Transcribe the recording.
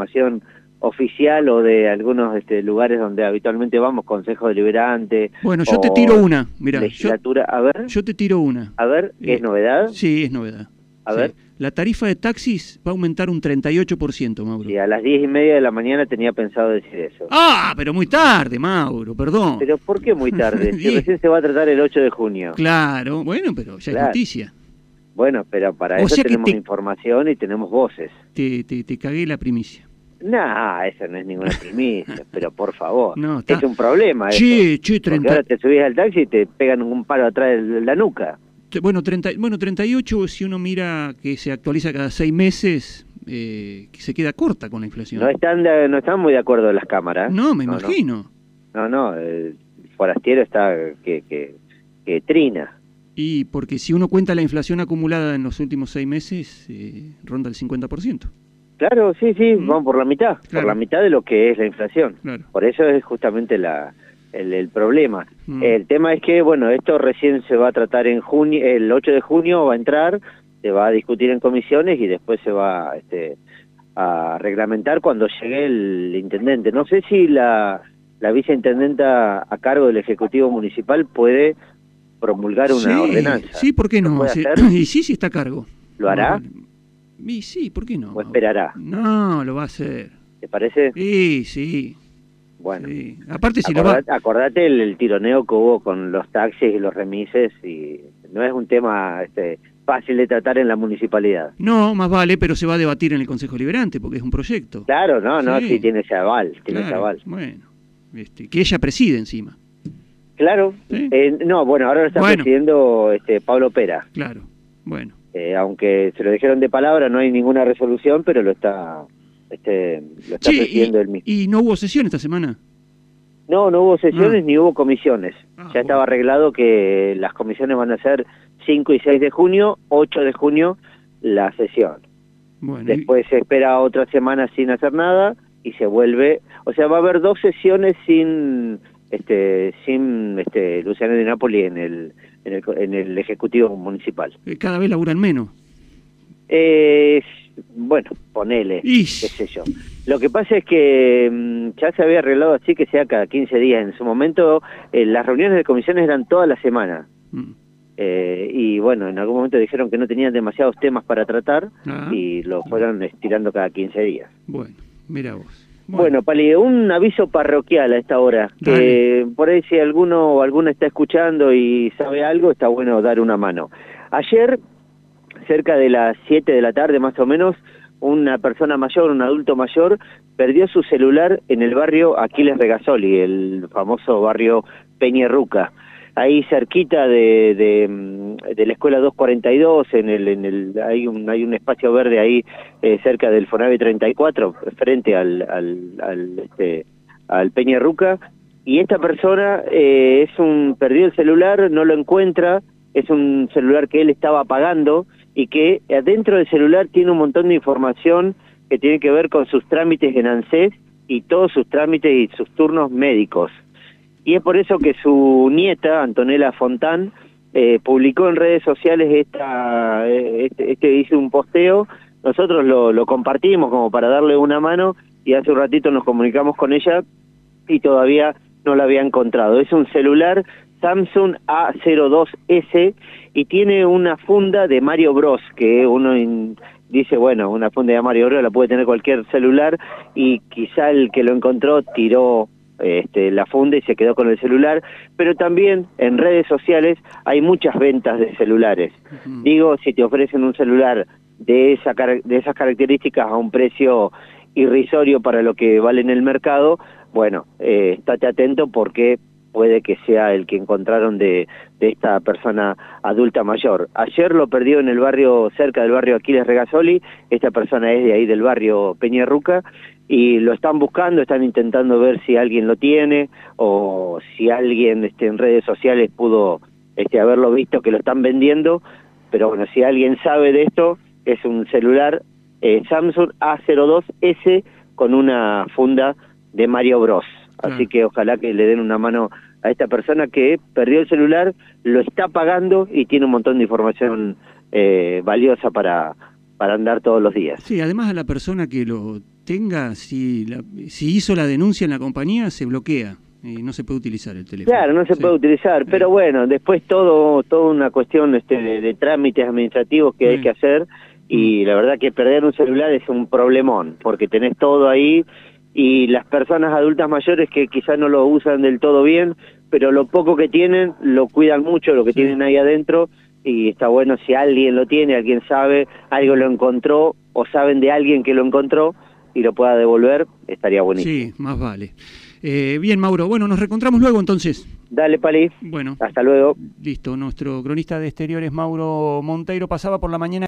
información oficial o de algunos este, lugares donde habitualmente vamos, Consejo Deliberante. Bueno, yo te tiro una, mira. Legislatura, a ver. Yo te tiro una. A ver, ¿qué es eh, novedad? Sí, es novedad. A ver. La tarifa de taxis va a aumentar un 38%, Mauro. Sí, a las 10 y media de la mañana tenía pensado decir eso. Ah, pero muy tarde, Mauro, perdón. ¿Pero por qué muy tarde? si recién se va a tratar el 8 de junio. Claro, bueno, pero ya es noticia. Bueno, pero para eso tenemos información y tenemos voces. Te, te, te cagué la primicia. No, eso no es ninguna primicia, pero por favor, no, es un problema. Che, che, 30... ahora te subís al taxi y te pegan un palo atrás de la nuca. Bueno, 30, bueno, 38, si uno mira que se actualiza cada seis meses, eh, se queda corta con la inflación. No están, no están muy de acuerdo las cámaras. No, me imagino. No, no, el forastiero está que, que, trina. Y porque si uno cuenta la inflación acumulada en los últimos seis meses, eh, ronda el 50%. Claro, sí, sí, mm. vamos por la mitad, por la mitad de lo que es la inflación. Por eso es justamente la, el, problema. Mm. El tema es que, bueno, esto recién se va a tratar en junio, el 8 de junio va a entrar, se va a discutir en comisiones y después se va este, a reglamentar cuando llegue el intendente. No sé si la, la viceintendenta a cargo del Ejecutivo Municipal puede promulgar una ordenanza. Sí, ¿por qué no? y sí, sí está a cargo. ¿Lo hará? Y sí, ¿por qué no? ¿O esperará? No, lo va a hacer. ¿Te parece? Sí, sí. Bueno, aparte si lo va... acordate el, tironeo que hubo con los taxis y los remises y no es un tema este, fácil de tratar en la municipalidad. No, más vale, pero se va a debatir en el Consejo Liberante porque es un proyecto. Claro, no, no, sí, tiene ese aval, tiene ese aval. Bueno, este, que ella preside encima. Claro, eh, no, bueno, ahora lo está presidiendo este, Pablo Pera. Claro, bueno. Eh, aunque se lo dijeron de palabra, no hay ninguna resolución, pero lo está este, lo está presidiendo él mismo. ¿Y no hubo sesión esta semana? No, no hubo sesiones ah. ni hubo comisiones. Ah, ya estaba arreglado que las comisiones van a ser 5 y 6 de junio, 8 de junio la sesión. Después se espera otra semana sin hacer nada y se vuelve, o sea, va a haber dos sesiones sin este sin este Luciano de Napoli en el en el, en el ejecutivo municipal. Eh, cada vez laburan menos. Eh, bueno, ponele, qué sé yo. Lo que pasa es que mm, ya se había arreglado así que sea cada 15 días. En su momento eh, las reuniones de comisiones eran toda la semana. Mm. Eh, y bueno, en algún momento dijeron que no tenían demasiados temas para tratar ah. y lo fueron estirando cada 15 días. Bueno, mira vos. Bueno, Pali, un aviso parroquial a esta hora, que por ahí si alguno o alguna está escuchando y sabe algo, está bueno dar una mano. Ayer cerca de las 7 de la tarde más o menos, una persona mayor, un adulto mayor, perdió su celular en el barrio Aquiles Regasoli, el famoso barrio Peñerruca. Ahí cerquita de, de, mm, la escuela 242, en el, en el, hay, un, hay un espacio verde ahí eh, cerca del Fonave 34, frente al, al, al, este, al y esta persona eh, es un perdió el celular, no lo encuentra, es un celular que él estaba pagando, y que adentro del celular tiene un montón de información que tiene que ver con sus trámites en ANSES y todos sus trámites y sus turnos médicos. Y es por eso que su nieta, Antonella Fontán, eh, publicó en redes sociales esta, eh, este, este, hizo un posteo, nosotros lo, lo compartimos como para darle una mano y hace un ratito nos comunicamos con ella y todavía no la había encontrado. Es un celular Samsung A02S y tiene una funda de Mario Bros, que uno dice, bueno, una funda de Mario Bros la puede tener cualquier celular y quizá el que lo encontró tiró este, la funda y se quedó con el celular, pero también en redes sociales hay muchas ventas de celulares. Digo, si te ofrecen un celular de, esa, de esas características a un precio irrisorio para lo que vale en el mercado, bueno, eh, estate atento porque puede que sea el que encontraron de, de, esta persona adulta mayor. Ayer lo perdió en el barrio, cerca del barrio Aquiles Regasoli, esta persona es de ahí del barrio Peñarruca, y lo están buscando, están intentando ver si alguien lo tiene, o si alguien este, en redes sociales pudo este, haberlo visto que lo están vendiendo, pero bueno, si alguien sabe de esto, es un celular eh, Samsung A02S con una funda de Mario Bros. Así que ojalá que le den una mano a esta persona que perdió el celular, lo está pagando y tiene un montón de información eh, valiosa para, para andar todos los días. Sí, además a la persona que lo tenga, si, si hizo la denuncia en la compañía, se bloquea. y no se puede utilizar el teléfono. Claro, no se puede utilizar, pero bueno, después todo, toda una cuestión este, de, trámites administrativos que hay que hacer y la verdad que perder un celular es un problemón, porque tenés todo ahí y las personas adultas mayores que quizás no lo usan del todo bien, pero lo poco que tienen lo cuidan mucho, lo que tienen ahí adentro y está bueno si alguien lo tiene, alguien sabe, algo lo encontró o saben de alguien que lo encontró y lo pueda devolver, estaría buenísimo. Sí, más vale. Eh, bien, Mauro, bueno, nos reencontramos luego entonces. Dale, Pali. Bueno. Hasta luego. Listo, nuestro cronista de exteriores, Mauro Monteiro, pasaba por la mañana.